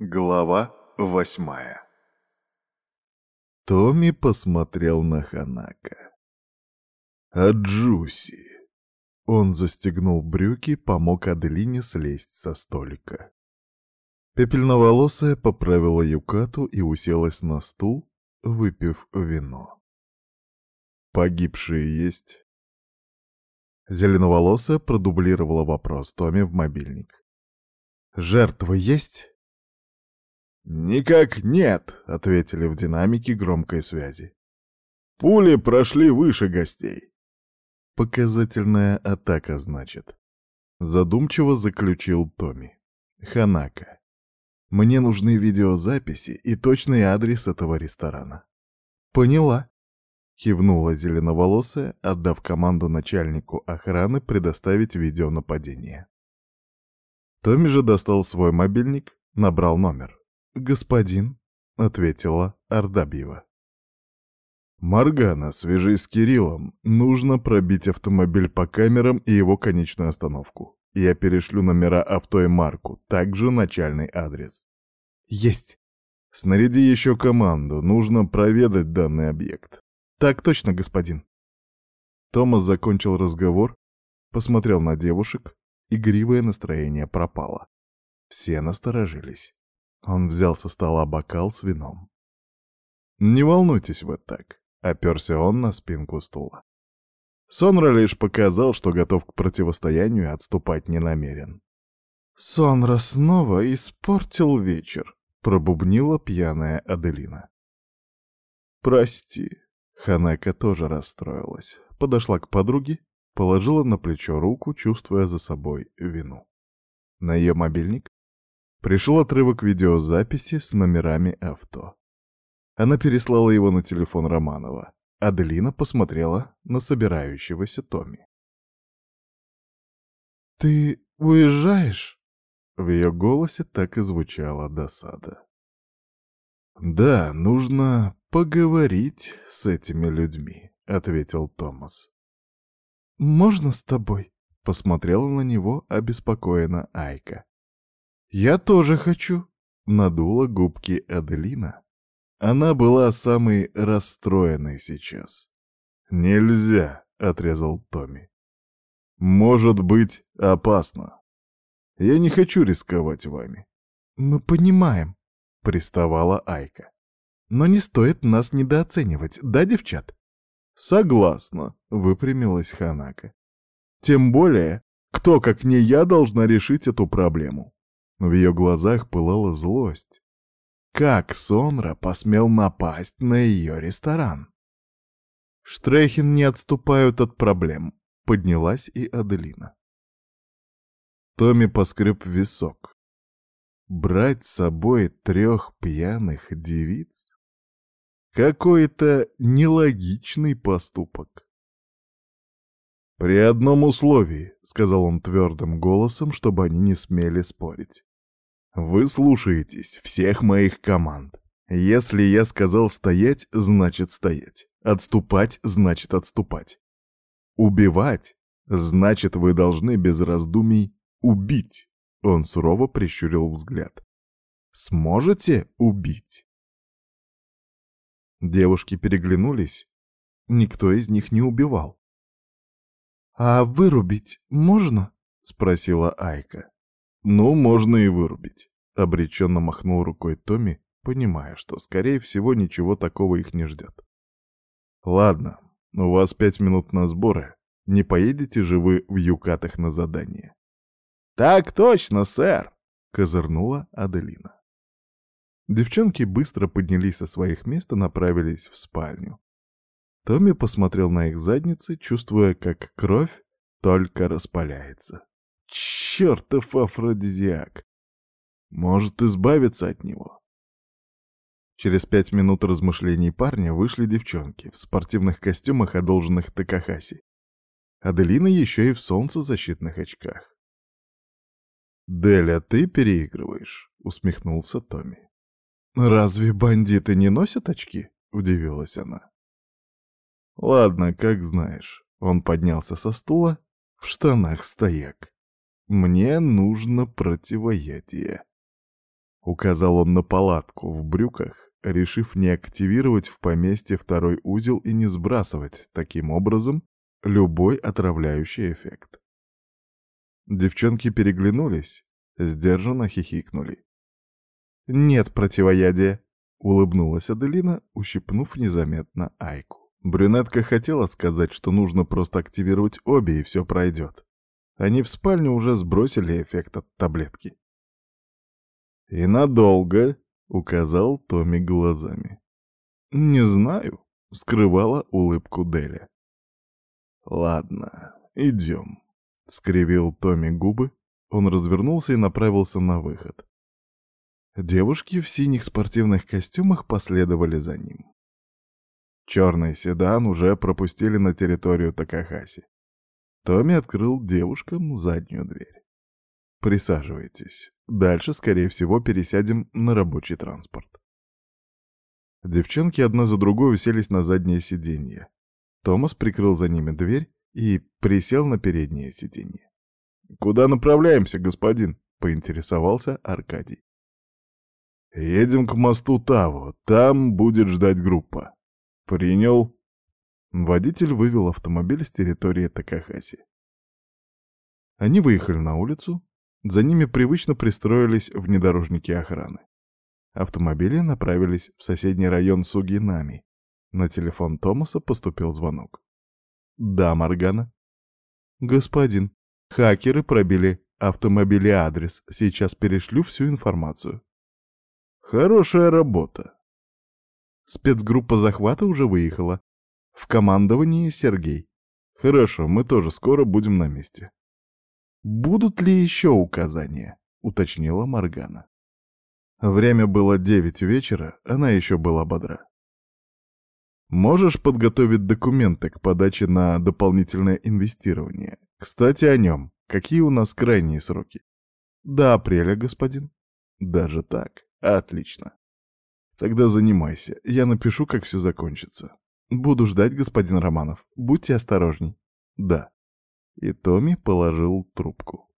Глава восьмая Томми посмотрел на Ханака. «А Джуси?» Он застегнул брюки, помог Аделине слезть со столика. Пепельноволосая поправила юкату и уселась на стул, выпив вино. «Погибшие есть?» Зеленоволосая продублировала вопрос Томми в мобильник. «Жертвы есть?» «Никак нет», — ответили в динамике громкой связи. «Пули прошли выше гостей». «Показательная атака, значит», — задумчиво заключил Томми. «Ханака, мне нужны видеозаписи и точный адрес этого ресторана». «Поняла», — кивнула зеленоволосая, отдав команду начальнику охраны предоставить видео нападения. Томми же достал свой мобильник, набрал номер. «Господин», — ответила Ардабьева. «Маргана, свяжись с Кириллом. Нужно пробить автомобиль по камерам и его конечную остановку. Я перешлю номера авто и марку, также начальный адрес». «Есть!» «Снаряди еще команду. Нужно проведать данный объект». «Так точно, господин». Томас закончил разговор, посмотрел на девушек, игривое настроение пропало. Все насторожились. Он взял со стола бокал с вином. «Не волнуйтесь вы так», — оперся он на спинку стула. Сонра лишь показал, что готов к противостоянию и отступать не намерен. «Сонра снова испортил вечер», — пробубнила пьяная Аделина. «Прости», — Ханака тоже расстроилась. Подошла к подруге, положила на плечо руку, чувствуя за собой вину. На ее мобильник Пришел отрывок видеозаписи с номерами авто. Она переслала его на телефон Романова. Аделина посмотрела на собирающегося Томми. «Ты уезжаешь?» В ее голосе так и звучала досада. «Да, нужно поговорить с этими людьми», — ответил Томас. «Можно с тобой?» — посмотрела на него обеспокоена Айка. «Я тоже хочу», — надула губки Аделина. Она была самой расстроенной сейчас. «Нельзя», — отрезал Томми. «Может быть, опасно. Я не хочу рисковать вами». «Мы понимаем», — приставала Айка. «Но не стоит нас недооценивать, да, девчат?» «Согласна», — выпрямилась Ханака. «Тем более, кто, как не я, должна решить эту проблему?» В ее глазах пылала злость. Как Сонра посмел напасть на ее ресторан? Штрехин не отступают от проблем. Поднялась и Аделина. Томми поскреб висок. Брать с собой трех пьяных девиц? Какой-то нелогичный поступок. «При одном условии», — сказал он твердым голосом, чтобы они не смели спорить. Вы слушаетесь всех моих команд. Если я сказал стоять, значит стоять. Отступать, значит отступать. Убивать, значит вы должны без раздумий убить. Он сурово прищурил взгляд. Сможете убить? Девушки переглянулись. Никто из них не убивал. «А вырубить можно?» — спросила Айка. «Ну, можно и вырубить», — обреченно махнул рукой Томми, понимая, что, скорее всего, ничего такого их не ждет. «Ладно, у вас пять минут на сборы. Не поедете же вы в юкатах на задание?» «Так точно, сэр!» — козырнула Аделина. Девчонки быстро поднялись со своих мест и направились в спальню. Томми посмотрел на их задницы, чувствуя, как кровь только распаляется. Чертов афродизиак! Может избавиться от него? Через пять минут размышлений парня вышли девчонки в спортивных костюмах, одолженных Такахаси. Аделина еще и в солнцезащитных очках. «Деля, ты переигрываешь», — усмехнулся Томми. «Разве бандиты не носят очки?» — удивилась она. «Ладно, как знаешь». Он поднялся со стула, в штанах стояк. Мне нужно противоядие. Указал он на палатку в брюках, решив не активировать в поместье второй узел и не сбрасывать, таким образом, любой отравляющий эффект. Девчонки переглянулись, сдержанно хихикнули. «Нет противоядия», — улыбнулась Аделина, ущипнув незаметно Айку. Брюнетка хотела сказать, что нужно просто активировать обе, и все пройдет. Они в спальню уже сбросили эффект от таблетки. «И надолго», — указал Томми глазами. «Не знаю», — скрывала улыбку Деля. «Ладно, идем», — скривил Томми губы. Он развернулся и направился на выход. Девушки в синих спортивных костюмах последовали за ним. Черный седан уже пропустили на территорию Такахаси. Томми открыл девушкам заднюю дверь. «Присаживайтесь. Дальше, скорее всего, пересядем на рабочий транспорт». Девчонки одна за другой уселись на заднее сиденье. Томас прикрыл за ними дверь и присел на переднее сиденье. «Куда направляемся, господин?» — поинтересовался Аркадий. «Едем к мосту Таво. Там будет ждать группа». «Принял». Водитель вывел автомобиль с территории Такахаси. Они выехали на улицу. За ними привычно пристроились внедорожники охраны. Автомобили направились в соседний район Сугинами. На телефон Томаса поступил звонок. «Да, Моргана». «Господин, хакеры пробили автомобили адрес. Сейчас перешлю всю информацию». Хорошая работа. Спецгруппа захвата уже выехала. В командовании Сергей. Хорошо, мы тоже скоро будем на месте. Будут ли еще указания? Уточнила Моргана. Время было девять вечера, она еще была бодра. Можешь подготовить документы к подаче на дополнительное инвестирование? Кстати, о нем. Какие у нас крайние сроки? До апреля, господин. Даже так. Отлично. Тогда занимайся. Я напишу, как все закончится. Буду ждать, господин Романов. Будьте осторожней. Да. И Томми положил трубку.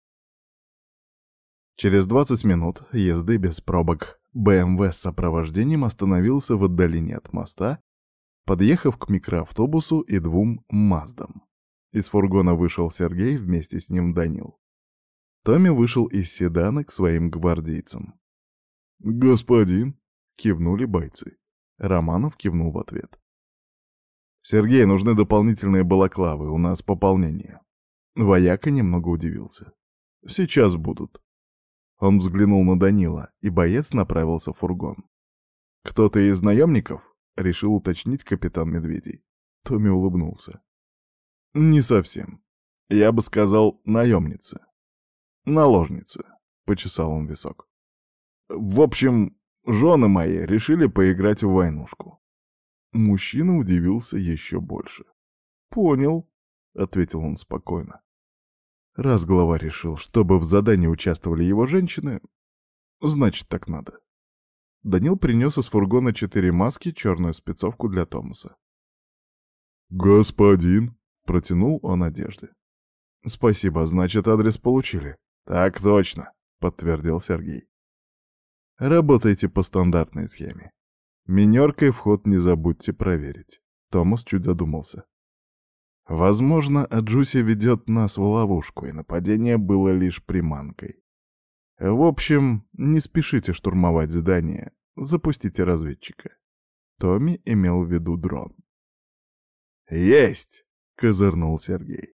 Через 20 минут езды без пробок БМВ с сопровождением остановился в отдалении от моста, подъехав к микроавтобусу и двум Маздам. Из фургона вышел Сергей, вместе с ним Данил. Томми вышел из седана к своим гвардейцам. «Господин!» — кивнули бойцы. Романов кивнул в ответ. «Сергей, нужны дополнительные балаклавы, у нас пополнение». Вояка немного удивился. «Сейчас будут». Он взглянул на Данила, и боец направился в фургон. «Кто-то из наемников?» — решил уточнить капитан Медведей. Томми улыбнулся. «Не совсем. Я бы сказал, наемница. Наложница», — почесал он висок. В общем, жены мои решили поиграть в войнушку. Мужчина удивился еще больше. «Понял», — ответил он спокойно. Раз глава решил, чтобы в задании участвовали его женщины, значит, так надо. Данил принес из фургона четыре маски, черную спецовку для Томаса. «Господин!» — протянул он одежды. «Спасибо, значит, адрес получили». «Так точно», — подтвердил Сергей. Работайте по стандартной схеме. Минеркой вход не забудьте проверить. Томас чуть задумался. Возможно, Аджуси ведет нас в ловушку, и нападение было лишь приманкой. В общем, не спешите штурмовать здание, запустите разведчика. Томми имел в виду дрон. «Есть!» — козырнул Сергей.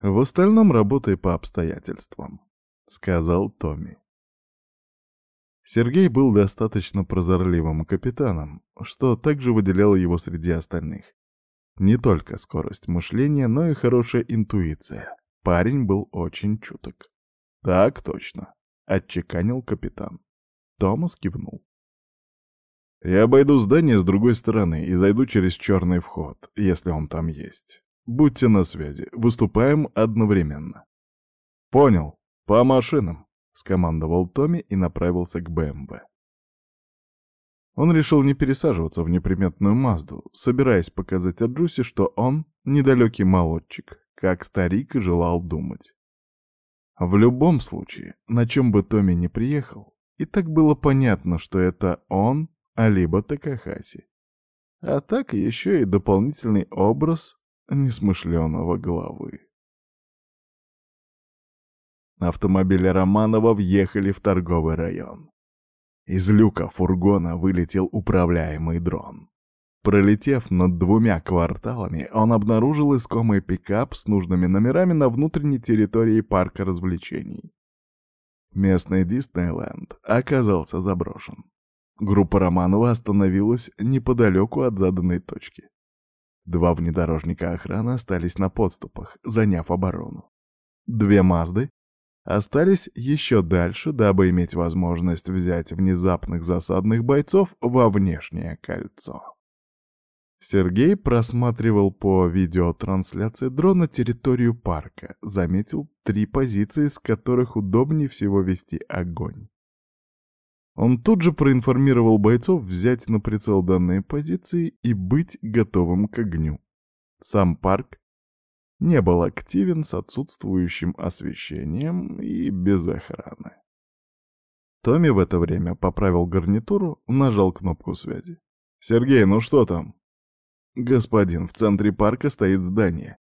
«В остальном работай по обстоятельствам», — сказал Томми. Сергей был достаточно прозорливым капитаном, что также выделяло его среди остальных. Не только скорость мышления, но и хорошая интуиция. Парень был очень чуток. «Так точно», — отчеканил капитан. Томас кивнул. «Я обойду здание с другой стороны и зайду через черный вход, если он там есть. Будьте на связи, выступаем одновременно». «Понял. По машинам». — скомандовал Томми и направился к БМВ. Он решил не пересаживаться в неприметную Мазду, собираясь показать Аджусе, что он недалекий молодчик, как старик и желал думать. В любом случае, на чем бы Томми не приехал, и так было понятно, что это он, а либо Такахаси. А так еще и дополнительный образ несмышленого головы. Автомобили Романова въехали в торговый район. Из люка фургона вылетел управляемый дрон. Пролетев над двумя кварталами, он обнаружил искомый пикап с нужными номерами на внутренней территории парка развлечений. Местный Диснейленд оказался заброшен. Группа Романова остановилась неподалеку от заданной точки. Два внедорожника охраны остались на подступах, заняв оборону. Две «Мазды» остались еще дальше, дабы иметь возможность взять внезапных засадных бойцов во внешнее кольцо. Сергей просматривал по видеотрансляции дрона территорию парка, заметил три позиции, с которых удобнее всего вести огонь. Он тут же проинформировал бойцов взять на прицел данные позиции и быть готовым к огню. Сам парк не был активен с отсутствующим освещением и без охраны. Томми в это время поправил гарнитуру, нажал кнопку связи. «Сергей, ну что там?» «Господин, в центре парка стоит здание.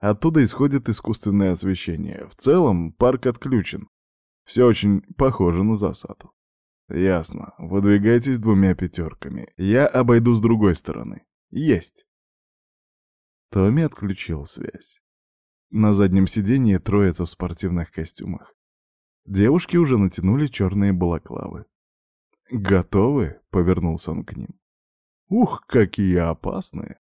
Оттуда исходит искусственное освещение. В целом парк отключен. Все очень похоже на засаду». «Ясно. Выдвигайтесь двумя пятерками. Я обойду с другой стороны. Есть». Томми отключил связь. На заднем сиденье троица в спортивных костюмах. Девушки уже натянули черные балаклавы. «Готовы?» — повернулся он к ним. «Ух, какие опасные!»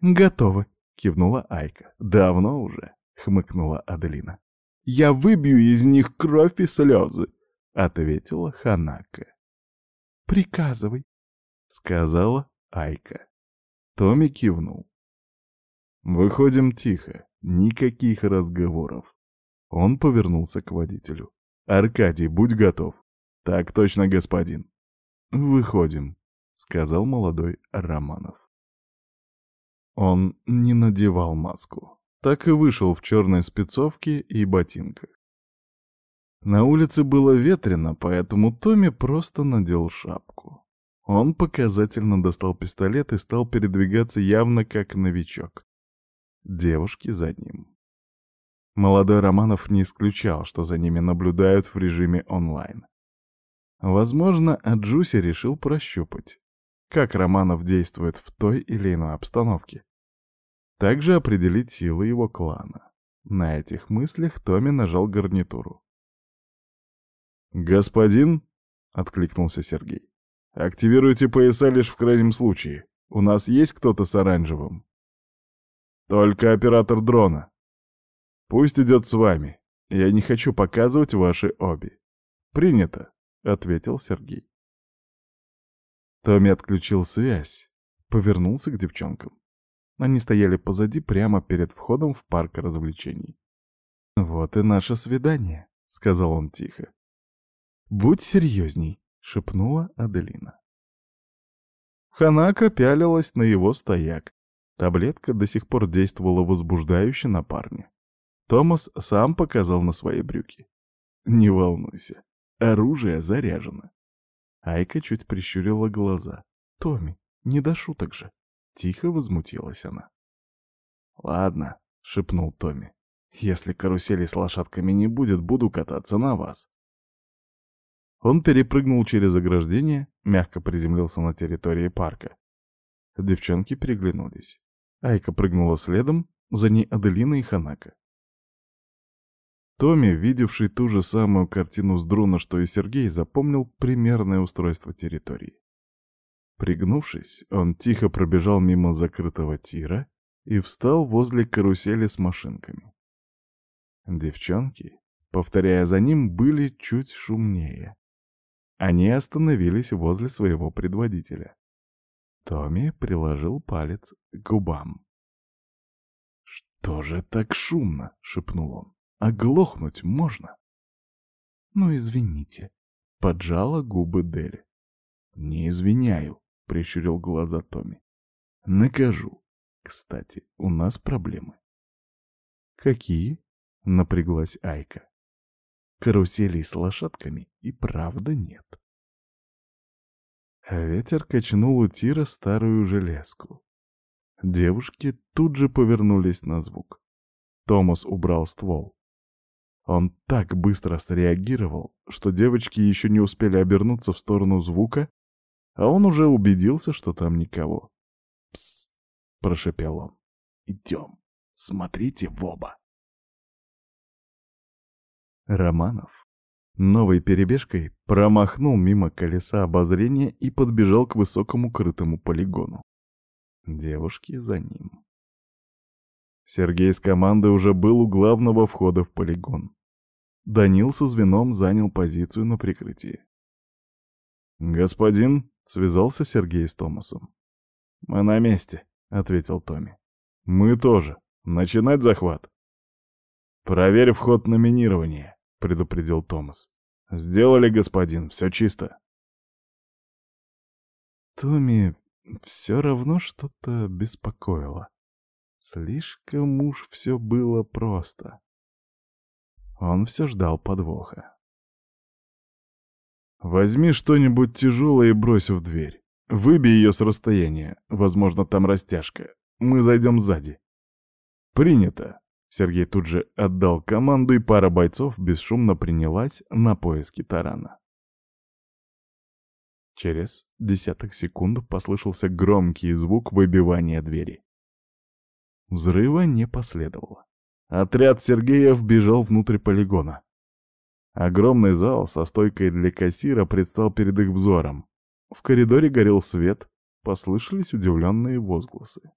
«Готовы!» — кивнула Айка. «Давно уже!» — хмыкнула Аделина. «Я выбью из них кровь и слезы!» — ответила Ханака. «Приказывай!» — сказала Айка. Томми кивнул. «Выходим тихо, никаких разговоров». Он повернулся к водителю. «Аркадий, будь готов». «Так точно, господин». «Выходим», — сказал молодой Романов. Он не надевал маску, так и вышел в черной спецовке и ботинках. На улице было ветрено, поэтому Томми просто надел шапку. Он показательно достал пистолет и стал передвигаться явно как новичок девушки за ним. Молодой Романов не исключал, что за ними наблюдают в режиме онлайн. Возможно, Аджуси решил прощупать, как Романов действует в той или иной обстановке. Также определить силы его клана. На этих мыслях Томми нажал гарнитуру. «Господин?» — откликнулся Сергей. «Активируйте пояса лишь в крайнем случае. У нас есть кто-то с оранжевым?» Только оператор дрона. Пусть идет с вами. Я не хочу показывать ваши обе. Принято, ответил Сергей. Томми отключил связь, повернулся к девчонкам. Они стояли позади, прямо перед входом в парк развлечений. «Вот и наше свидание», — сказал он тихо. «Будь серьезней», — шепнула Аделина. Ханака пялилась на его стояк, Таблетка до сих пор действовала возбуждающе на парня. Томас сам показал на свои брюки. «Не волнуйся, оружие заряжено». Айка чуть прищурила глаза. «Томми, не до шуток же!» Тихо возмутилась она. «Ладно», — шепнул Томми. «Если карусели с лошадками не будет, буду кататься на вас». Он перепрыгнул через ограждение, мягко приземлился на территории парка. Девчонки переглянулись. Айка прыгнула следом, за ней Аделина и Ханака. Томми, видевший ту же самую картину с дрона, что и Сергей, запомнил примерное устройство территории. Пригнувшись, он тихо пробежал мимо закрытого тира и встал возле карусели с машинками. Девчонки, повторяя за ним, были чуть шумнее. Они остановились возле своего предводителя. Томми приложил палец к губам. «Что же так шумно?» — шепнул он. «Оглохнуть можно?» «Ну, извините», — поджала губы Дели. «Не извиняю», — прищурил глаза Томми. «Накажу. Кстати, у нас проблемы». «Какие?» — напряглась Айка. Каруселей с лошадками и правда нет. Ветер качнул у тира старую железку. Девушки тут же повернулись на звук. Томас убрал ствол. Он так быстро среагировал, что девочки еще не успели обернуться в сторону звука, а он уже убедился, что там никого. «Псс!» — прошепел он. «Идем, смотрите в оба!» Романов новой перебежкой промахнул мимо колеса обозрения и подбежал к высокому крытому полигону. Девушки за ним. Сергей с командой уже был у главного входа в полигон. Данил со звеном занял позицию на прикрытии. «Господин», — связался Сергей с Томасом. «Мы на месте», — ответил Томми. «Мы тоже. Начинать захват». «Проверь вход на минирование», — предупредил Томас. «Сделали, господин, все чисто». Томми все равно что-то беспокоило. Слишком уж все было просто. Он все ждал подвоха. «Возьми что-нибудь тяжелое и брось в дверь. Выбей ее с расстояния. Возможно, там растяжка. Мы зайдем сзади». «Принято!» Сергей тут же отдал команду, и пара бойцов бесшумно принялась на поиски тарана. Через десяток секунд послышался громкий звук выбивания двери. Взрыва не последовало. Отряд Сергея вбежал внутрь полигона. Огромный зал со стойкой для кассира предстал перед их взором. В коридоре горел свет, послышались удивленные возгласы.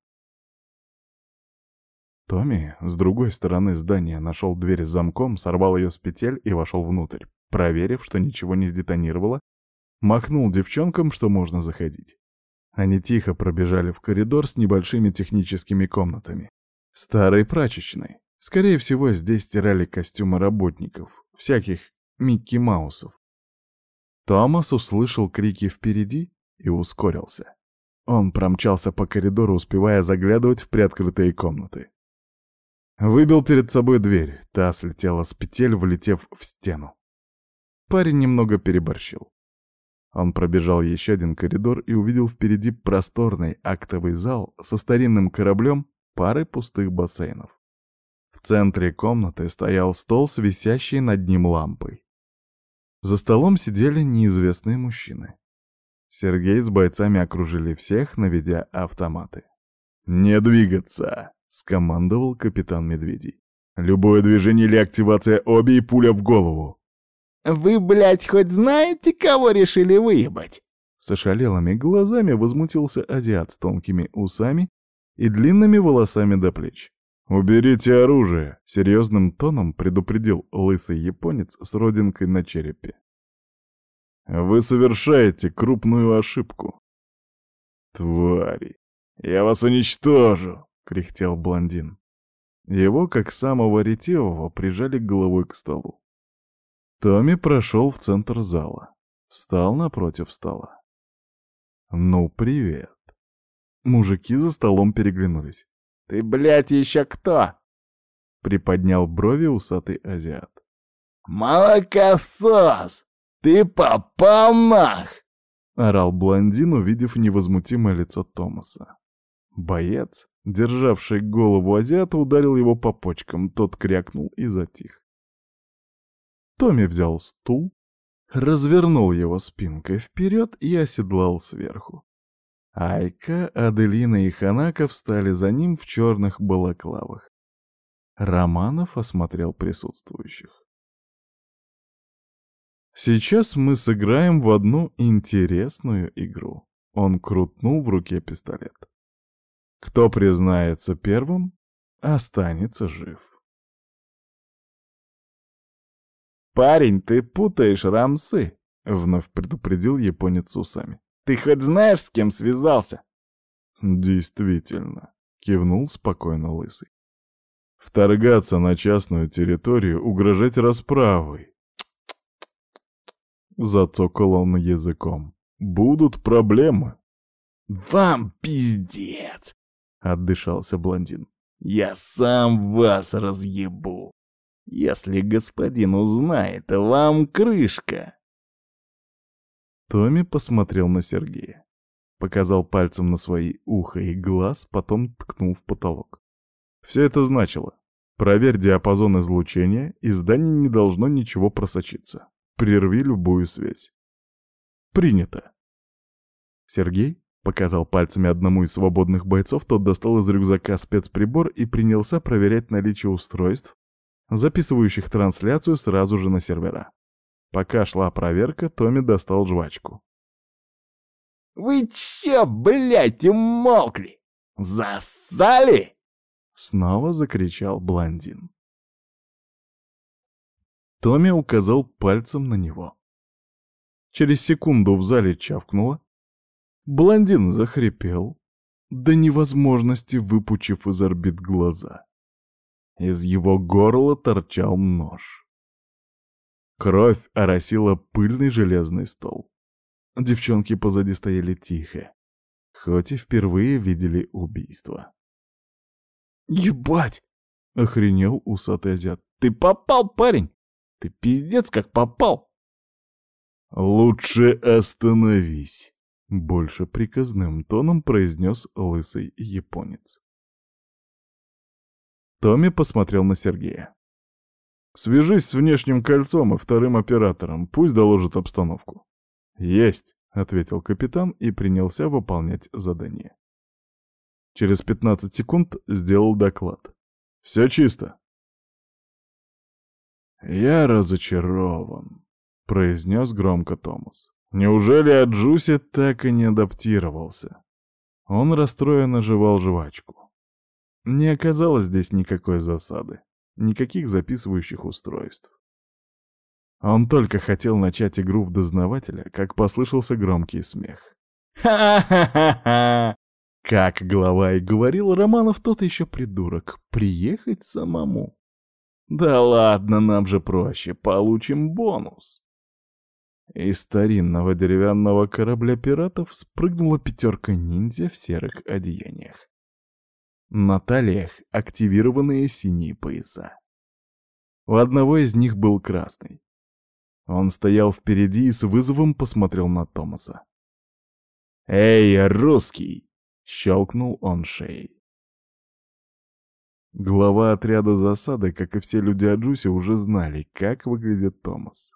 Томми с другой стороны здания нашел дверь с замком, сорвал ее с петель и вошел внутрь. Проверив, что ничего не сдетонировало, махнул девчонкам, что можно заходить. Они тихо пробежали в коридор с небольшими техническими комнатами. Старой прачечной. Скорее всего, здесь стирали костюмы работников, всяких Микки Маусов. Томас услышал крики впереди и ускорился. Он промчался по коридору, успевая заглядывать в приоткрытые комнаты. Выбил перед собой дверь, та слетела с петель, влетев в стену. Парень немного переборщил. Он пробежал еще один коридор и увидел впереди просторный актовый зал со старинным кораблем, парой пустых бассейнов. В центре комнаты стоял стол с висящей над ним лампой. За столом сидели неизвестные мужчины. Сергей с бойцами окружили всех, наведя автоматы. «Не двигаться!» — скомандовал капитан Медведей. «Любое движение или активация обе и пуля в голову!» «Вы, блядь, хоть знаете, кого решили выебать?» С ошалелыми глазами возмутился азиат с тонкими усами и длинными волосами до плеч. «Уберите оружие!» — серьезным тоном предупредил лысый японец с родинкой на черепе. «Вы совершаете крупную ошибку». «Твари! Я вас уничтожу!» — кряхтел блондин. Его, как самого ретивого, прижали головой к столу. Томми прошел в центр зала. Встал напротив стола. «Ну, привет!» Мужики за столом переглянулись. «Ты, блядь, еще кто?» — приподнял брови усатый азиат. «Молокосос! Ты попал нах!» — орал блондин, увидев невозмутимое лицо Томаса. Боец, державший голову азиата, ударил его по почкам, тот крякнул и затих. Томми взял стул, развернул его спинкой вперед и оседлал сверху. Айка, Аделина и Ханака встали за ним в черных балаклавах. Романов осмотрел присутствующих. Сейчас мы сыграем в одну интересную игру. Он крутнул в руке пистолет. Кто признается первым, останется жив. «Парень, ты путаешь рамсы», — вновь предупредил японец усами. Ты хоть знаешь, с кем связался?» «Действительно», — кивнул спокойно Лысый. «Вторгаться на частную территорию, угрожать расправой». Зацокал он языком. «Будут проблемы». «Вам пиздец!» — отдышался блондин. «Я сам вас разъебу!» Если господин узнает, вам крышка. Томми посмотрел на Сергея. Показал пальцем на свои ухо и глаз, потом ткнул в потолок. Все это значило. Проверь диапазон излучения, и здание не должно ничего просочиться. Прерви любую связь. Принято. Сергей показал пальцами одному из свободных бойцов, тот достал из рюкзака спецприбор и принялся проверять наличие устройств, записывающих трансляцию сразу же на сервера. Пока шла проверка, Томми достал жвачку. «Вы чё, блядь, умолкли? Засали?» Снова закричал блондин. Томми указал пальцем на него. Через секунду в зале чавкнуло. Блондин захрипел, до невозможности выпучив из орбит глаза. Из его горла торчал нож. Кровь оросила пыльный железный стол. Девчонки позади стояли тихо, хоть и впервые видели убийство. «Ебать!» — охренел усатый азиат. «Ты попал, парень! Ты пиздец как попал!» «Лучше остановись!» — больше приказным тоном произнес лысый японец. Томми посмотрел на Сергея. «Свяжись с внешним кольцом и вторым оператором, пусть доложат обстановку». «Есть», — ответил капитан и принялся выполнять задание. Через 15 секунд сделал доклад. «Все чисто». «Я разочарован», — произнес громко Томас. «Неужели Аджуси так и не адаптировался?» Он расстроенно жевал жвачку. Не оказалось здесь никакой засады, никаких записывающих устройств. Он только хотел начать игру в дознавателя, как послышался громкий смех. «Ха-ха-ха-ха!» Как глава и говорил, Романов тот еще придурок. Приехать самому. Да ладно, нам же проще, получим бонус. Из старинного деревянного корабля пиратов спрыгнула пятерка ниндзя в серых одеяниях. На талиях активированные синие пояса. У одного из них был красный. Он стоял впереди и с вызовом посмотрел на Томаса. «Эй, русский!» — щелкнул он шеей. Глава отряда засады, как и все люди Аджуси, уже знали, как выглядит Томас.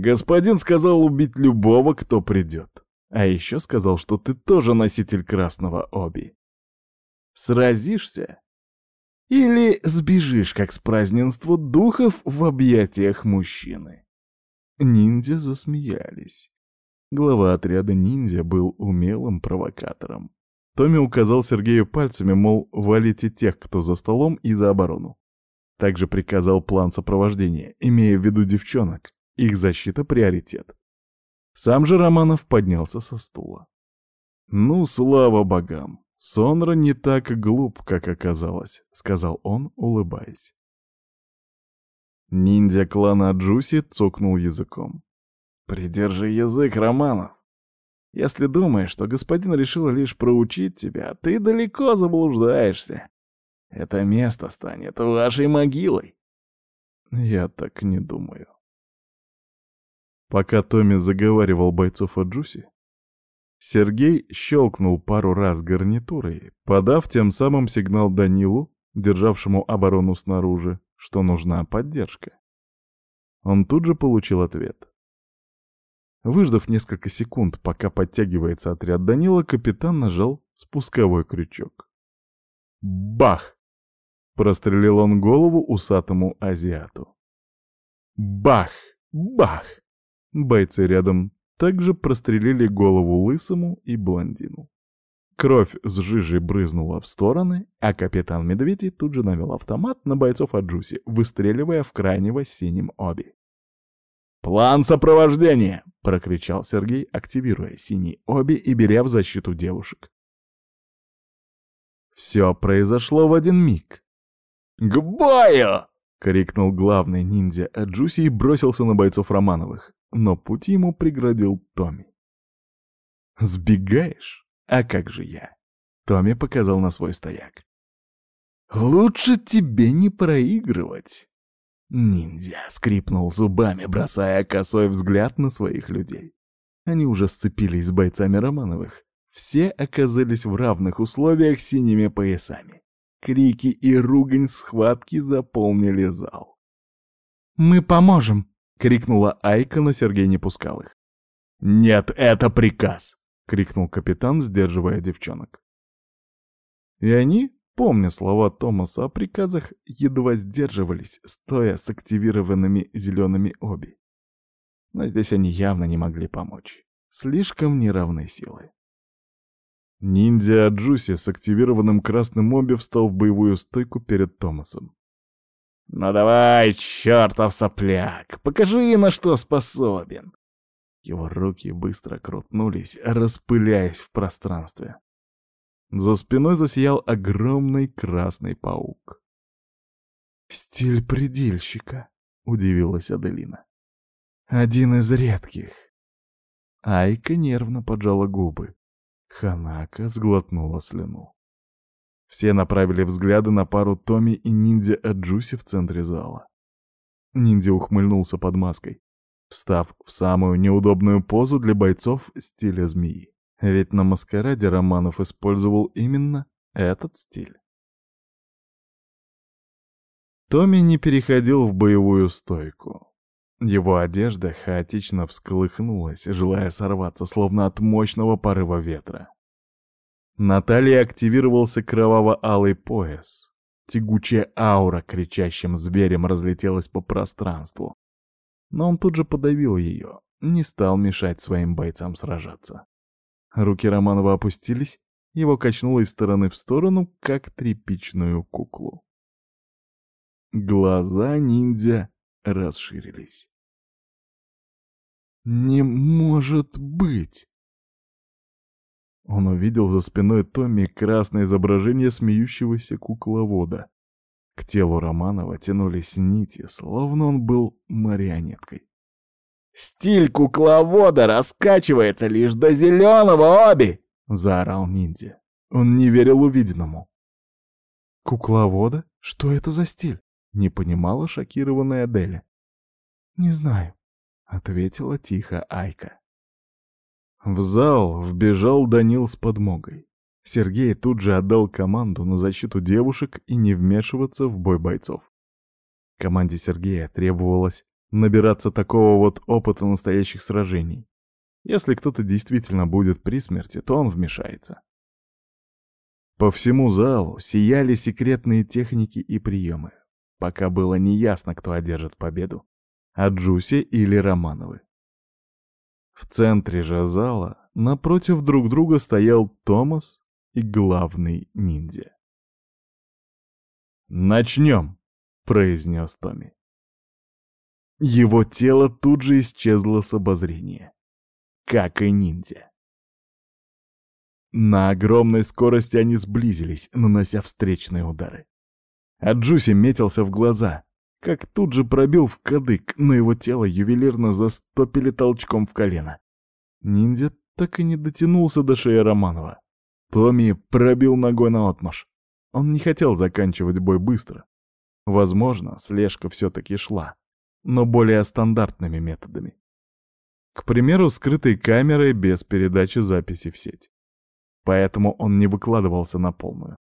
«Господин сказал убить любого, кто придет», а еще сказал, что ты тоже носитель красного оби. Сразишься? Или сбежишь, как с празднества духов в объятиях мужчины? Ниндзя засмеялись. Глава отряда ниндзя был умелым провокатором. Томми указал Сергею пальцами, мол, валите тех, кто за столом, и за оборону. Также приказал план сопровождения, имея в виду девчонок. Их защита — приоритет. Сам же Романов поднялся со стула. «Ну, слава богам! Сонра не так глуп, как оказалось», — сказал он, улыбаясь. Ниндзя клана Джуси цокнул языком. «Придержи язык, Романов. Если думаешь, что господин решил лишь проучить тебя, ты далеко заблуждаешься. Это место станет вашей могилой». «Я так не думаю», Пока Томми заговаривал бойцов о Джуси, Сергей щелкнул пару раз гарнитурой, подав тем самым сигнал Данилу, державшему оборону снаружи, что нужна поддержка. Он тут же получил ответ. Выждав несколько секунд, пока подтягивается отряд Данила, капитан нажал спусковой крючок. Бах! Прострелил он голову усатому азиату. Бах! Бах! Бойцы рядом также прострелили голову лысому и блондину. Кровь с жижей брызнула в стороны, а капитан Медведей тут же навел автомат на бойцов Аджуси, выстреливая в крайнего синим оби. «План сопровождения!» — прокричал Сергей, активируя синий оби и беря в защиту девушек. Все произошло в один миг. «К бою!» — крикнул главный ниндзя Аджуси и бросился на бойцов Романовых но путь ему преградил Томми. «Сбегаешь? А как же я?» Томми показал на свой стояк. Лучше тебе не проигрывать. Ниндзя скрипнул зубами, бросая косой взгляд на своих людей. Они уже сцепились с бойцами Романовых. Все оказались в равных условиях синими поясами. Крики и ругань схватки заполнили зал. «Мы поможем!» — крикнула Айка, но Сергей не пускал их. «Нет, это приказ!» — крикнул капитан, сдерживая девчонок. И они, помня слова Томаса о приказах, едва сдерживались, стоя с активированными зелеными оби. Но здесь они явно не могли помочь. Слишком неравной силы. Ниндзя Джуси с активированным красным оби встал в боевую стойку перед Томасом. «Ну давай, чертов сопляк, покажи, на что способен!» Его руки быстро крутнулись, распыляясь в пространстве. За спиной засиял огромный красный паук. «Стиль предельщика», — удивилась Аделина. «Один из редких». Айка нервно поджала губы. Ханака сглотнула слюну. Все направили взгляды на пару Томи и ниндзя Аджуси в центре зала. Ниндзя ухмыльнулся под маской, встав в самую неудобную позу для бойцов стиля змеи. Ведь на маскараде Романов использовал именно этот стиль. Томми не переходил в боевую стойку. Его одежда хаотично всколыхнулась, желая сорваться, словно от мощного порыва ветра. На талии активировался кроваво-алый пояс. Тягучая аура кричащим зверем разлетелась по пространству. Но он тут же подавил ее, не стал мешать своим бойцам сражаться. Руки Романова опустились, его качнуло из стороны в сторону, как тряпичную куклу. Глаза ниндзя расширились. «Не может быть!» Он увидел за спиной Томми красное изображение смеющегося кукловода. К телу Романова тянулись нити, словно он был марионеткой. «Стиль кукловода раскачивается лишь до зеленого оби!» — заорал ниндзя. Он не верил увиденному. «Кукловода? Что это за стиль?» — не понимала шокированная Аделя. «Не знаю», — ответила тихо Айка. В зал вбежал Данил с подмогой. Сергей тут же отдал команду на защиту девушек и не вмешиваться в бой бойцов. Команде Сергея требовалось набираться такого вот опыта настоящих сражений. Если кто-то действительно будет при смерти, то он вмешается. По всему залу сияли секретные техники и приемы, пока было неясно, кто одержит победу — Аджуси или Романовы. В центре же зала, напротив друг друга, стоял Томас и главный ниндзя. «Начнем!» — произнес Томми. Его тело тут же исчезло с обозрения, как и ниндзя. На огромной скорости они сблизились, нанося встречные удары. А Джуси метился в глаза, как тут же пробил в кадык, но его тело ювелирно застопили толчком в колено. Ниндзя так и не дотянулся до шеи Романова. Томми пробил ногой на отмаш. Он не хотел заканчивать бой быстро. Возможно, слежка все-таки шла но более стандартными методами. К примеру, скрытой камерой без передачи записи в сеть. Поэтому он не выкладывался на полную.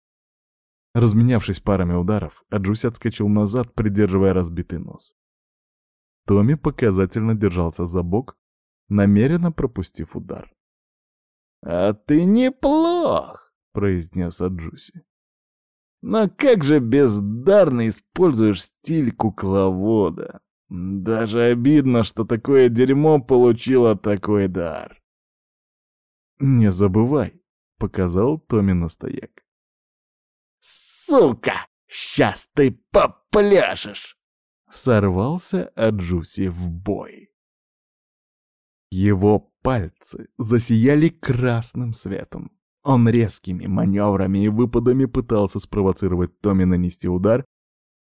Разменявшись парами ударов, Аджуси отскочил назад, придерживая разбитый нос. Томми показательно держался за бок, намеренно пропустив удар. «А ты неплох!» — произнес Аджуси. «Но как же бездарно используешь стиль кукловода!» Даже обидно, что такое дерьмо получило такой дар. «Не забывай», — показал Томми настояк. «Сука! Сейчас ты попляшешь!» Сорвался Аджуси в бой. Его пальцы засияли красным светом. Он резкими маневрами и выпадами пытался спровоцировать Томми нанести удар,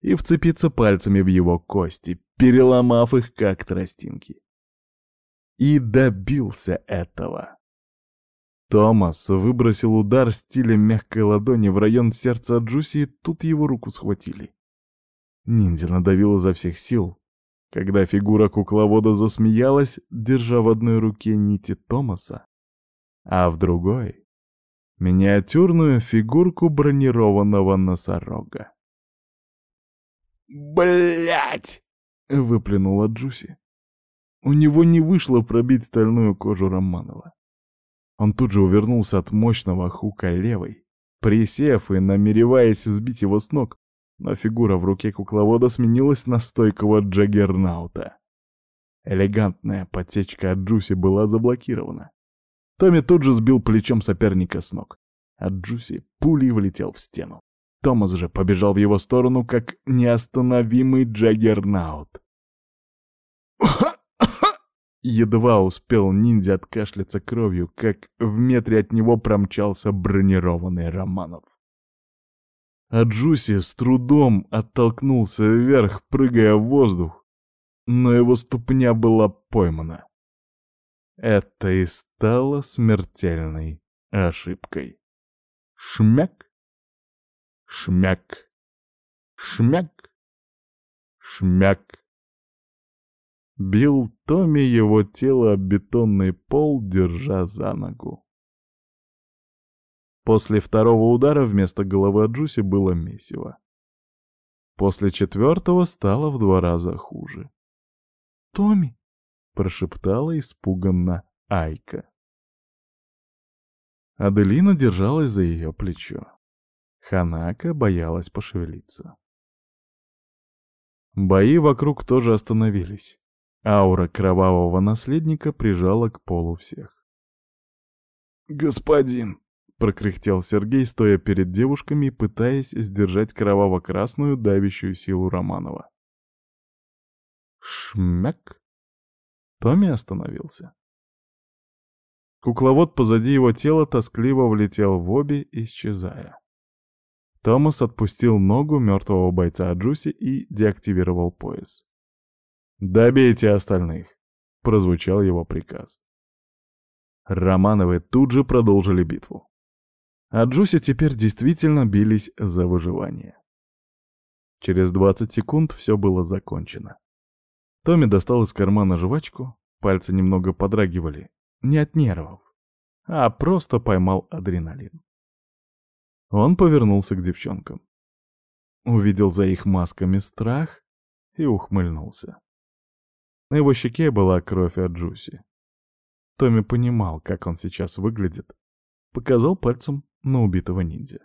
и вцепиться пальцами в его кости, переломав их как тростинки. И добился этого. Томас выбросил удар стилем мягкой ладони в район сердца Джуси, и тут его руку схватили. Ниндзя надавил изо всех сил, когда фигура кукловода засмеялась, держа в одной руке нити Томаса, а в другой — миниатюрную фигурку бронированного носорога. Блять! выплюнула Джуси. У него не вышло пробить стальную кожу Романова. Он тут же увернулся от мощного хука левой, присев и намереваясь сбить его с ног, но фигура в руке кукловода сменилась на стойкого джаггернаута. Элегантная подсечка от Джуси была заблокирована. Томми тут же сбил плечом соперника с ног, а Джуси пулей влетел в стену. Томас же побежал в его сторону, как неостановимый джаггернаут. Едва успел ниндзя откашляться кровью, как в метре от него промчался бронированный Романов. А Джуси с трудом оттолкнулся вверх, прыгая в воздух, но его ступня была поймана. Это и стало смертельной ошибкой. Шмяк, шмяк, шмяк, шмяк. Бил Томми его тело об бетонный пол, держа за ногу. После второго удара вместо головы Джуси было месиво. После четвертого стало в два раза хуже. «Томми!» — прошептала испуганно Айка. Аделина держалась за ее плечо. Ханака боялась пошевелиться. Бои вокруг тоже остановились. Аура кровавого наследника прижала к полу всех. «Господин!» — прокряхтел Сергей, стоя перед девушками и пытаясь сдержать кроваво-красную давящую силу Романова. «Шмяк!» Томми остановился. Кукловод позади его тела тоскливо влетел в обе, исчезая. Томас отпустил ногу мертвого бойца Джуси и деактивировал пояс. «Добейте остальных!» — прозвучал его приказ. Романовы тут же продолжили битву. А Джуси теперь действительно бились за выживание. Через 20 секунд все было закончено. Томми достал из кармана жвачку, пальцы немного подрагивали, не от нервов, а просто поймал адреналин. Он повернулся к девчонкам. Увидел за их масками страх и ухмыльнулся. На его щеке была кровь от Джуси. Томми понимал, как он сейчас выглядит. Показал пальцем на убитого ниндзя.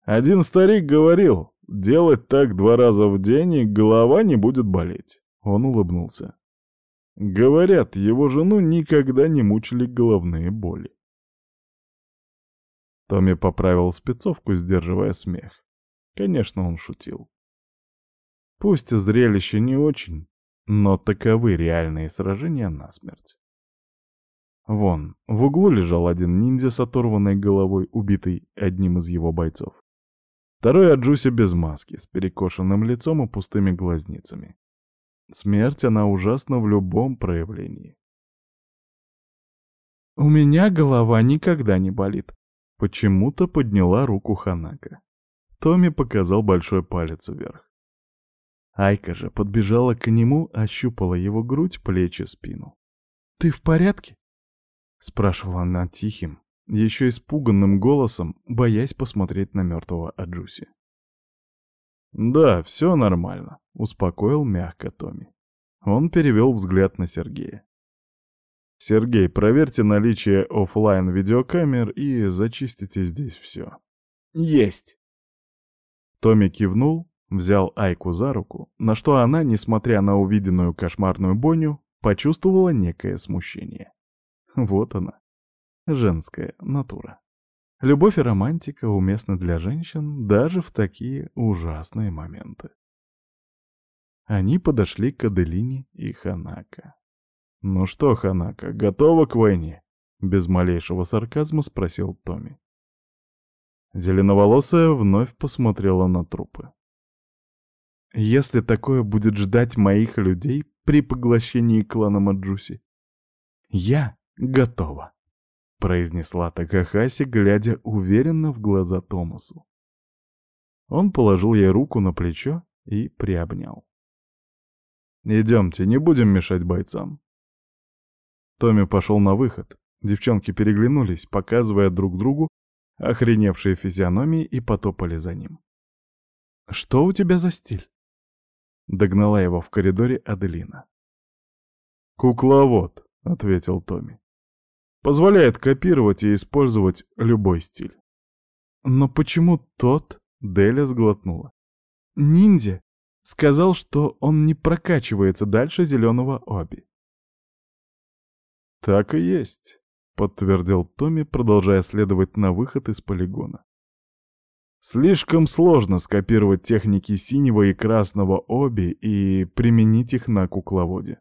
Один старик говорил, делать так два раза в день, и голова не будет болеть. Он улыбнулся. Говорят, его жену никогда не мучили головные боли. Томми поправил спецовку, сдерживая смех. Конечно, он шутил. Пусть зрелище не очень, но таковы реальные сражения насмерть. Вон, в углу лежал один ниндзя с оторванной головой, убитый одним из его бойцов. Второй Аджуси без маски, с перекошенным лицом и пустыми глазницами. Смерть, она ужасна в любом проявлении. «У меня голова никогда не болит», — почему-то подняла руку Ханака. Томми показал большой палец вверх. Айка же подбежала к нему, ощупала его грудь, плечи, спину. «Ты в порядке?» — спрашивала она тихим, еще испуганным голосом, боясь посмотреть на мертвого Аджуси. «Да, все нормально», — успокоил мягко Томми. Он перевел взгляд на Сергея. «Сергей, проверьте наличие офлайн видеокамер и зачистите здесь все». «Есть!» Томми кивнул, Взял Айку за руку, на что она, несмотря на увиденную кошмарную бойню, почувствовала некое смущение. Вот она, женская натура. Любовь и романтика уместны для женщин даже в такие ужасные моменты. Они подошли к Аделине и Ханака. «Ну что, Ханака, готова к войне?» Без малейшего сарказма спросил Томми. Зеленоволосая вновь посмотрела на трупы. Если такое будет ждать моих людей при поглощении клана Маджуси, я готово», — произнесла Такахаси, глядя уверенно в глаза Томасу. Он положил ей руку на плечо и приобнял. «Идемте, не будем мешать бойцам». Томми пошел на выход. Девчонки переглянулись, показывая друг другу охреневшие физиономии и потопали за ним. «Что у тебя за стиль?» Догнала его в коридоре Аделина. «Кукловод», — ответил Томми. «Позволяет копировать и использовать любой стиль». «Но почему тот?» — Деля сглотнула. «Ниндзя сказал, что он не прокачивается дальше зеленого оби». «Так и есть», — подтвердил Томми, продолжая следовать на выход из полигона. Слишком сложно скопировать техники синего и красного оби и применить их на кукловоде.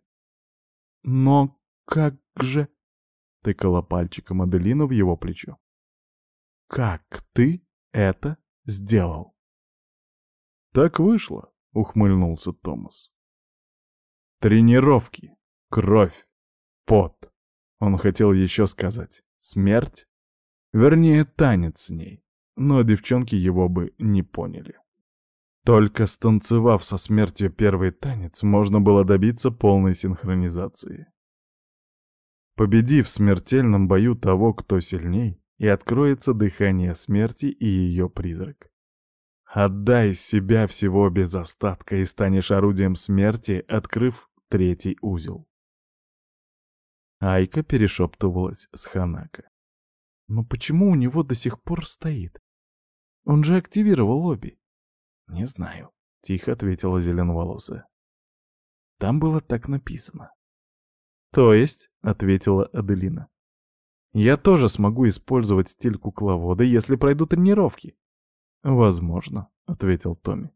«Но как же...» — тыкала пальчиком Аделина в его плечо. «Как ты это сделал?» «Так вышло», — ухмыльнулся Томас. «Тренировки, кровь, пот». Он хотел еще сказать «смерть», вернее, танец с ней но девчонки его бы не поняли. Только станцевав со смертью первый танец, можно было добиться полной синхронизации. Победив в смертельном бою того, кто сильней, и откроется дыхание смерти и ее призрак. Отдай себя всего без остатка и станешь орудием смерти, открыв третий узел. Айка перешептывалась с Ханака. Но почему у него до сих пор стоит? Он же активировал лобби. Не знаю, тихо ответила зеленоволосая. Там было так написано. То есть, ответила Аделина. Я тоже смогу использовать стиль кукловода, если пройду тренировки. Возможно, ответил Томми.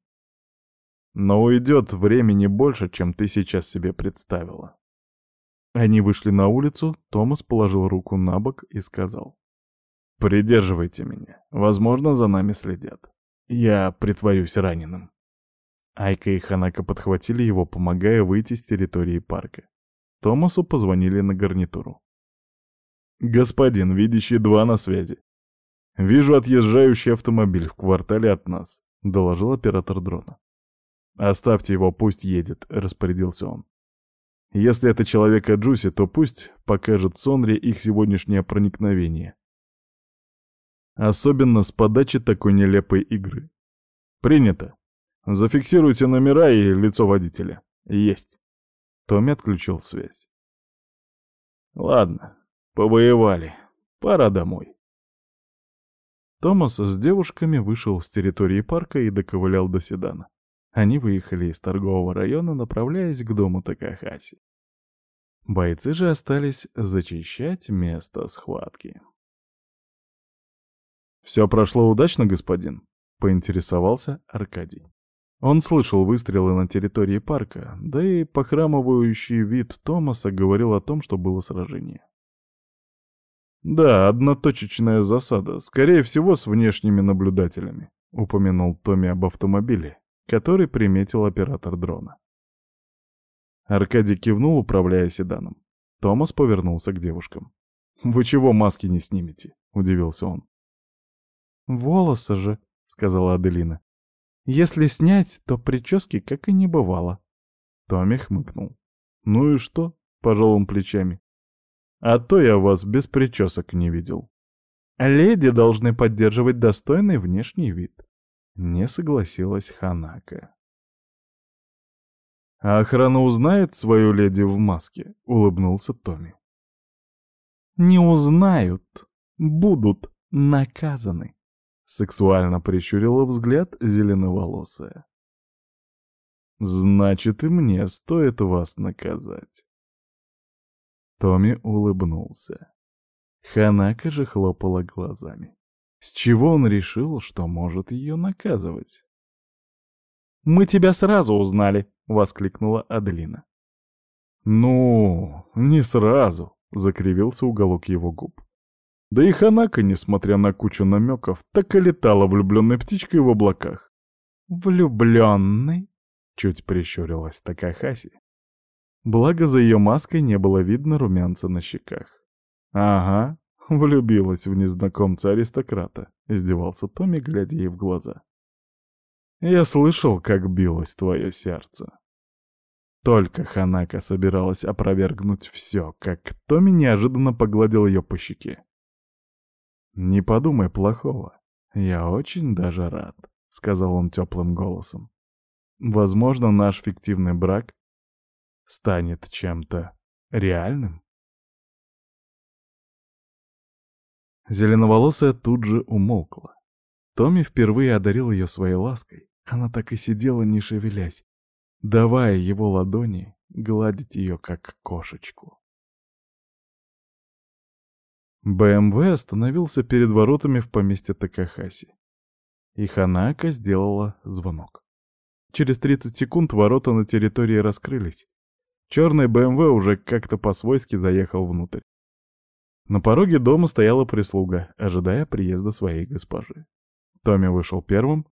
Но уйдет времени больше, чем ты сейчас себе представила. Они вышли на улицу, Томас положил руку на бок и сказал. «Придерживайте меня. Возможно, за нами следят. Я притворюсь раненым». Айка и Ханака подхватили его, помогая выйти с территории парка. Томасу позвонили на гарнитуру. «Господин, видящий два на связи. Вижу отъезжающий автомобиль в квартале от нас», — доложил оператор дрона. «Оставьте его, пусть едет», — распорядился он. «Если это человек Аджуси, то пусть покажет Сонре их сегодняшнее проникновение. Особенно с подачи такой нелепой игры. Принято. Зафиксируйте номера и лицо водителя. Есть. Томми отключил связь. Ладно, повоевали. Пора домой. Томас с девушками вышел с территории парка и доковылял до седана. Они выехали из торгового района, направляясь к дому Такахаси. Бойцы же остались зачищать место схватки. «Все прошло удачно, господин?» — поинтересовался Аркадий. Он слышал выстрелы на территории парка, да и похрамывающий вид Томаса говорил о том, что было сражение. «Да, одноточечная засада, скорее всего, с внешними наблюдателями», — упомянул Томми об автомобиле, который приметил оператор дрона. Аркадий кивнул, управляя седаном. Томас повернулся к девушкам. «Вы чего маски не снимете?» — удивился он. «Волосы же», — сказала Аделина. «Если снять, то прически как и не бывало». Томми хмыкнул. «Ну и что?» — пожал он плечами. «А то я вас без причесок не видел». «Леди должны поддерживать достойный внешний вид», — не согласилась Ханака. «А охрана узнает свою леди в маске?» — улыбнулся Томми. «Не узнают, будут наказаны». Сексуально прищурила взгляд зеленоволосая. «Значит, и мне стоит вас наказать». Томми улыбнулся. Ханака же хлопала глазами. С чего он решил, что может ее наказывать? «Мы тебя сразу узнали!» — воскликнула Аделина. «Ну, не сразу», — закривился уголок его губ. Да и Ханака, несмотря на кучу намеков, так и летала влюбленной птичкой в облаках. «Влюбленный?» — чуть прищурилась Такахаси. Благо за ее маской не было видно румянца на щеках. Ага, влюбилась в незнакомца-аристократа, издевался Томми, глядя ей в глаза. Я слышал, как билось твое сердце. Только Ханака собиралась опровергнуть все, как Томми неожиданно погладил ее по щеке. «Не подумай плохого. Я очень даже рад», — сказал он теплым голосом. «Возможно, наш фиктивный брак станет чем-то реальным». Зеленоволосая тут же умолкла. Томми впервые одарил ее своей лаской. Она так и сидела, не шевелясь, давая его ладони гладить ее, как кошечку. БМВ остановился перед воротами в поместье Такахаси. И Ханака сделала звонок. Через 30 секунд ворота на территории раскрылись. Черный БМВ уже как-то по-свойски заехал внутрь. На пороге дома стояла прислуга, ожидая приезда своей госпожи. Томми вышел первым.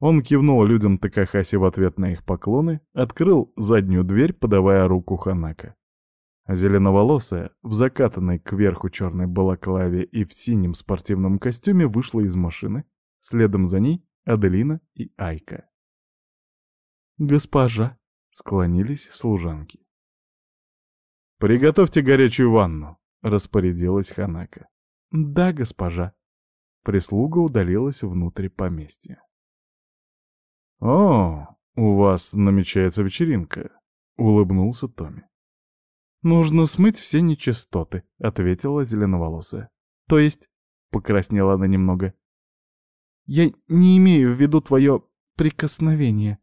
Он кивнул людям Такахаси в ответ на их поклоны, открыл заднюю дверь, подавая руку Ханака. Зеленоволосая, в закатанной кверху черной балаклаве и в синем спортивном костюме вышла из машины, следом за ней Аделина и Айка. «Госпожа», — склонились служанки. «Приготовьте горячую ванну», — распорядилась Ханака. «Да, госпожа». Прислуга удалилась внутрь поместья. «О, у вас намечается вечеринка», — улыбнулся Томми. «Нужно смыть все нечистоты», — ответила зеленоволосая. «То есть...» — покраснела она немного. «Я не имею в виду твое прикосновение.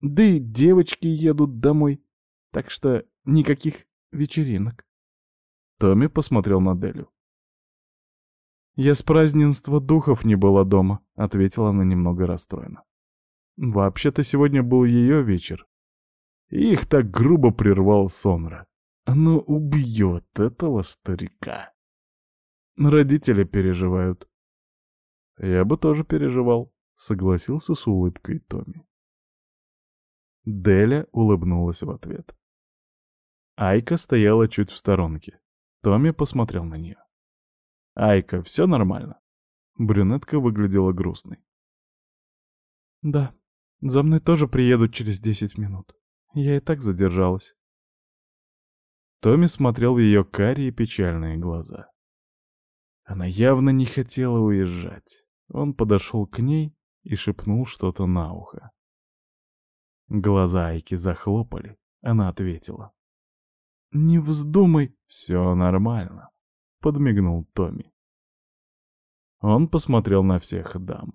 Да и девочки едут домой, так что никаких вечеринок». Томми посмотрел на Делю. «Я с празднества духов не была дома», — ответила она немного расстроена. «Вообще-то сегодня был ее вечер. Их так грубо прервал Сонра. Оно убьет этого старика». Родители переживают. «Я бы тоже переживал», — согласился с улыбкой Томми. Деля улыбнулась в ответ. Айка стояла чуть в сторонке. Томми посмотрел на нее. «Айка, все нормально?» Брюнетка выглядела грустной. «Да, за мной тоже приедут через десять минут. Я и так задержалась». Томми смотрел в ее карие печальные глаза. Она явно не хотела уезжать. Он подошел к ней и шепнул что-то на ухо. Глаза Айки захлопали, она ответила. «Не вздумай!» «Все нормально», — подмигнул Томми. Он посмотрел на всех дам.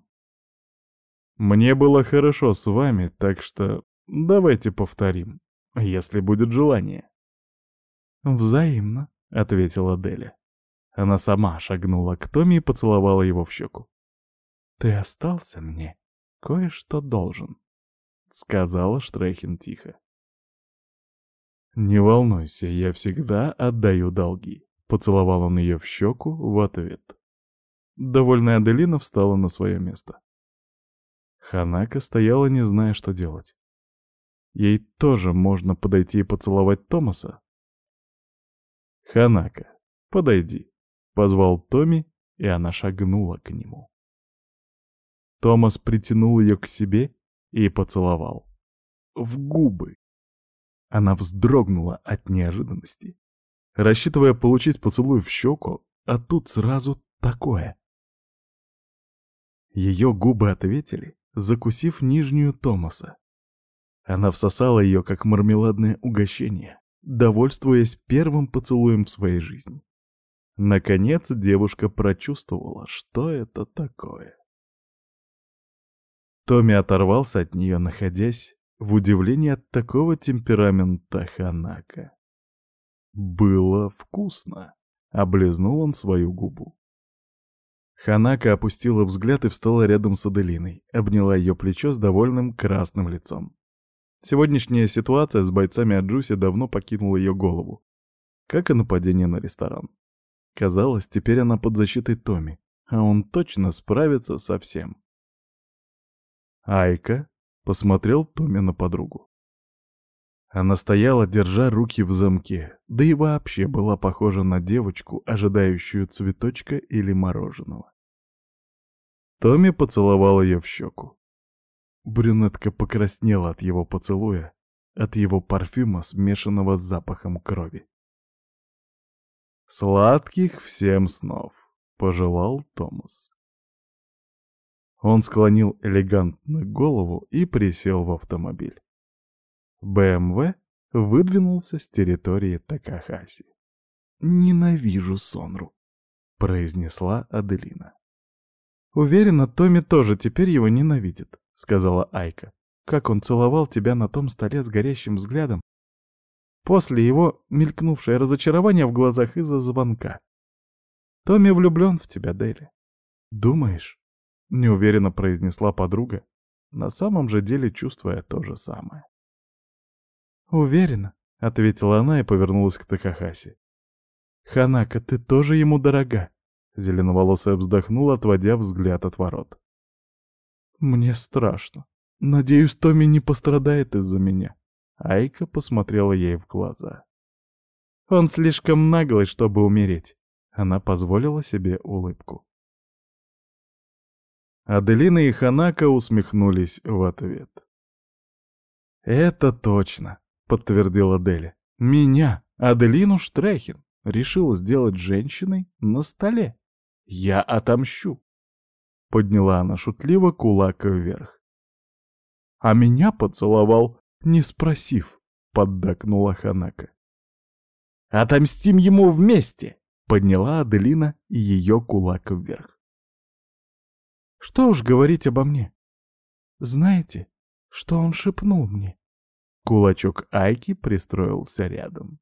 «Мне было хорошо с вами, так что давайте повторим, если будет желание». «Взаимно», — ответила Деля. Она сама шагнула к Томми и поцеловала его в щеку. «Ты остался мне, кое-что должен», — сказала Штрейхен тихо. «Не волнуйся, я всегда отдаю долги», — поцеловал он ее в щеку в ответ. Довольная Аделина встала на свое место. Ханака стояла, не зная, что делать. Ей тоже можно подойти и поцеловать Томаса. «Ханака, подойди», — позвал Томи, и она шагнула к нему. Томас притянул ее к себе и поцеловал. В губы. Она вздрогнула от неожиданности, рассчитывая получить поцелуй в щеку, а тут сразу такое. Ее губы ответили, закусив нижнюю Томаса. Она всосала ее, как мармеладное угощение, довольствуясь первым поцелуем в своей жизни. Наконец девушка прочувствовала, что это такое. Томми оторвался от нее, находясь в удивлении от такого темперамента Ханака. «Было вкусно», — облизнул он свою губу. Ханака опустила взгляд и встала рядом с Аделиной, обняла ее плечо с довольным красным лицом. Сегодняшняя ситуация с бойцами Аджуси давно покинула ее голову, как и нападение на ресторан. Казалось, теперь она под защитой Томи, а он точно справится со всем. Айка Посмотрел Томми на подругу. Она стояла, держа руки в замке, да и вообще была похожа на девочку, ожидающую цветочка или мороженого. Томми поцеловал ее в щеку. Брюнетка покраснела от его поцелуя, от его парфюма, смешанного с запахом крови. «Сладких всем снов!» — пожелал Томас. Он склонил элегантно голову и присел в автомобиль. БМВ выдвинулся с территории Такахаси. «Ненавижу Сонру», — произнесла Аделина. «Уверена, Томми тоже теперь его ненавидит», — сказала Айка. «Как он целовал тебя на том столе с горящим взглядом. После его мелькнувшее разочарование в глазах из-за звонка. Томми влюблен в тебя, Дели. Думаешь?» — неуверенно произнесла подруга, на самом же деле чувствуя то же самое. «Уверена», — ответила она и повернулась к Такахаси. «Ханака, ты тоже ему дорога», — зеленоволосая вздохнула, отводя взгляд от ворот. «Мне страшно. Надеюсь, Томми не пострадает из-за меня». Айка посмотрела ей в глаза. «Он слишком наглый, чтобы умереть». Она позволила себе улыбку. Аделина и Ханака усмехнулись в ответ. «Это точно», — подтвердила Деля. «Меня, Аделину Штрехин, решила сделать женщиной на столе. Я отомщу!» Подняла она шутливо кулак вверх. «А меня поцеловал, не спросив», — поддакнула Ханака. «Отомстим ему вместе!» — подняла Аделина ее кулак вверх. «Что уж говорить обо мне. Знаете, что он шепнул мне?» Кулачок Айки пристроился рядом.